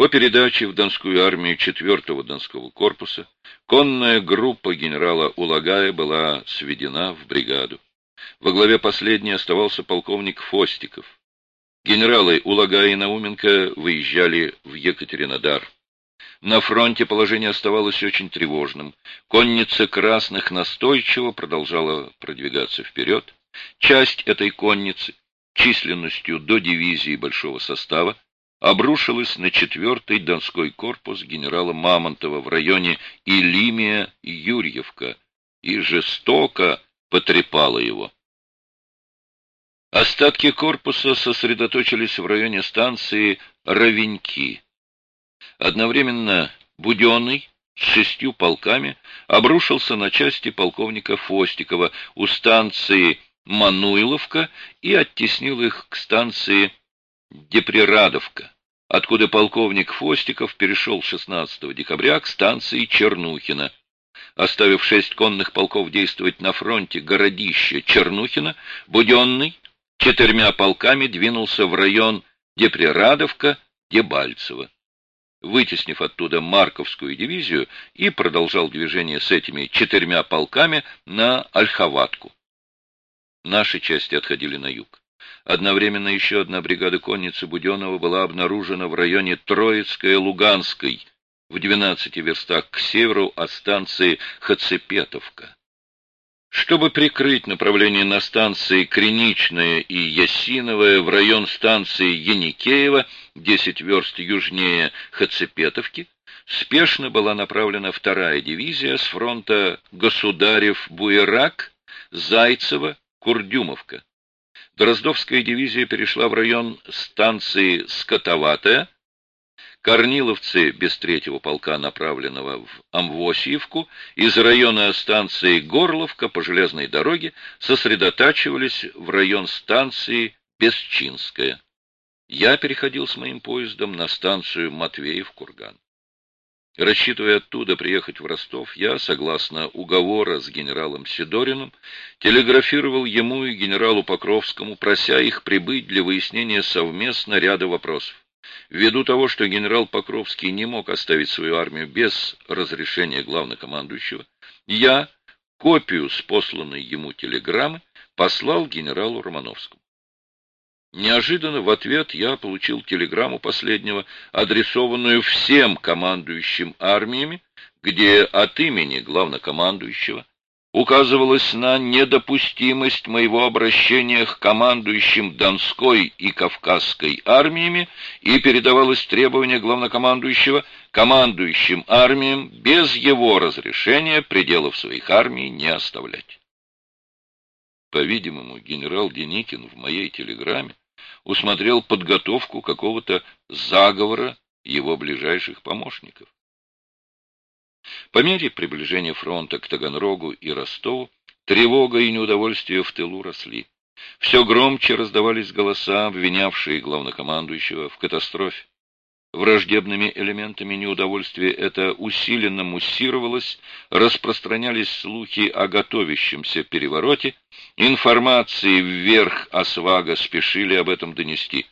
По передаче в Донскую армию 4-го Донского корпуса конная группа генерала Улагая была сведена в бригаду. Во главе последней оставался полковник Фостиков. Генералы Улагай и Науменко выезжали в Екатеринодар. На фронте положение оставалось очень тревожным. Конница красных настойчиво продолжала продвигаться вперед. Часть этой конницы, численностью до дивизии большого состава, обрушилась на четвертый Донской корпус генерала Мамонтова в районе Илимия-Юрьевка и жестоко потрепала его. Остатки корпуса сосредоточились в районе станции Равеньки. Одновременно Буденный с шестью полками обрушился на части полковника Фостикова у станции Мануиловка и оттеснил их к станции Деприрадовка, откуда полковник Фостиков перешел 16 декабря к станции Чернухина. Оставив шесть конных полков действовать на фронте городища Чернухина, Буденный четырьмя полками двинулся в район Деприрадовка-Дебальцево вытеснив оттуда Марковскую дивизию, и продолжал движение с этими четырьмя полками на Ольховатку. Наши части отходили на юг. Одновременно еще одна бригада конницы Буденова была обнаружена в районе Троицкая-Луганской, в 12 верстах к северу от станции Хацепетовка. Чтобы прикрыть направление на станции Криничная и Ясиновая в район станции Яникеева, 10 верст южнее Хацепетовки, спешно была направлена вторая дивизия с фронта Государев-Буерак, Зайцева, Курдюмовка. Дроздовская дивизия перешла в район станции Скотоватая, Корниловцы без третьего полка, направленного в Амвосиевку, из района станции Горловка по железной дороге сосредотачивались в район станции Бесчинская. Я переходил с моим поездом на станцию Матвеев-Курган. Рассчитывая оттуда приехать в Ростов, я, согласно уговора с генералом Сидориным, телеграфировал ему и генералу Покровскому, прося их прибыть для выяснения совместно ряда вопросов. Ввиду того, что генерал Покровский не мог оставить свою армию без разрешения главнокомандующего, я копию с посланной ему телеграммы послал генералу Романовскому. Неожиданно в ответ я получил телеграмму последнего, адресованную всем командующим армиями, где от имени главнокомандующего указывалось на недопустимость моего обращения к командующим Донской и Кавказской армиями и передавалось требование главнокомандующего командующим армиям без его разрешения пределов своих армий не оставлять. По-видимому, генерал Деникин в моей телеграмме усмотрел подготовку какого-то заговора его ближайших помощников. По мере приближения фронта к Таганрогу и Ростову тревога и неудовольствие в тылу росли. Все громче раздавались голоса, обвинявшие главнокомандующего в катастрофе. Враждебными элементами неудовольствия это усиленно муссировалось, распространялись слухи о готовящемся перевороте, информации вверх Освага спешили об этом донести.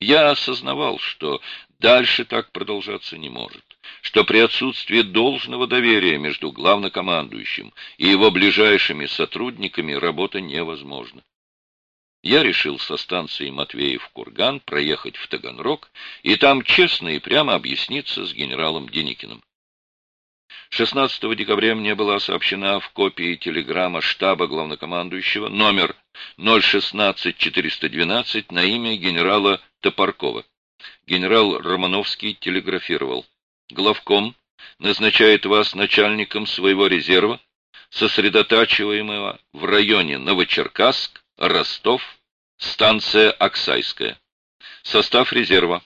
Я осознавал, что дальше так продолжаться не может что при отсутствии должного доверия между главнокомандующим и его ближайшими сотрудниками работа невозможна. Я решил со станции Матвеев-Курган проехать в Таганрог и там честно и прямо объясниться с генералом Деникиным. 16 декабря мне была сообщена в копии телеграмма штаба главнокомандующего номер 016412 на имя генерала Топоркова. Генерал Романовский телеграфировал главком назначает вас начальником своего резерва, сосредотачиваемого в районе Новочеркасск, Ростов, станция Оксайская. Состав резерва.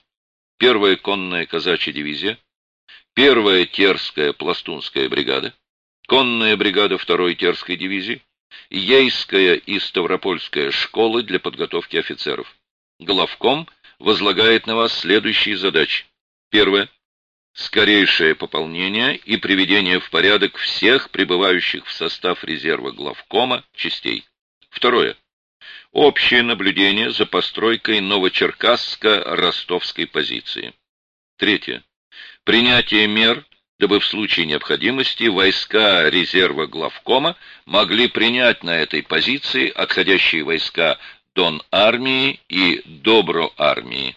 Первая конная казачья дивизия, первая Терская пластунская бригада, конная бригада второй Терской дивизии, Ейская и Ставропольская школы для подготовки офицеров. Главком возлагает на вас следующие задачи. Первое скорейшее пополнение и приведение в порядок всех прибывающих в состав резерва главкома частей. Второе. Общее наблюдение за постройкой Новочеркасско-Ростовской позиции. Третье. Принятие мер, дабы в случае необходимости войска резерва главкома могли принять на этой позиции отходящие войска Дон армии и Добро армии.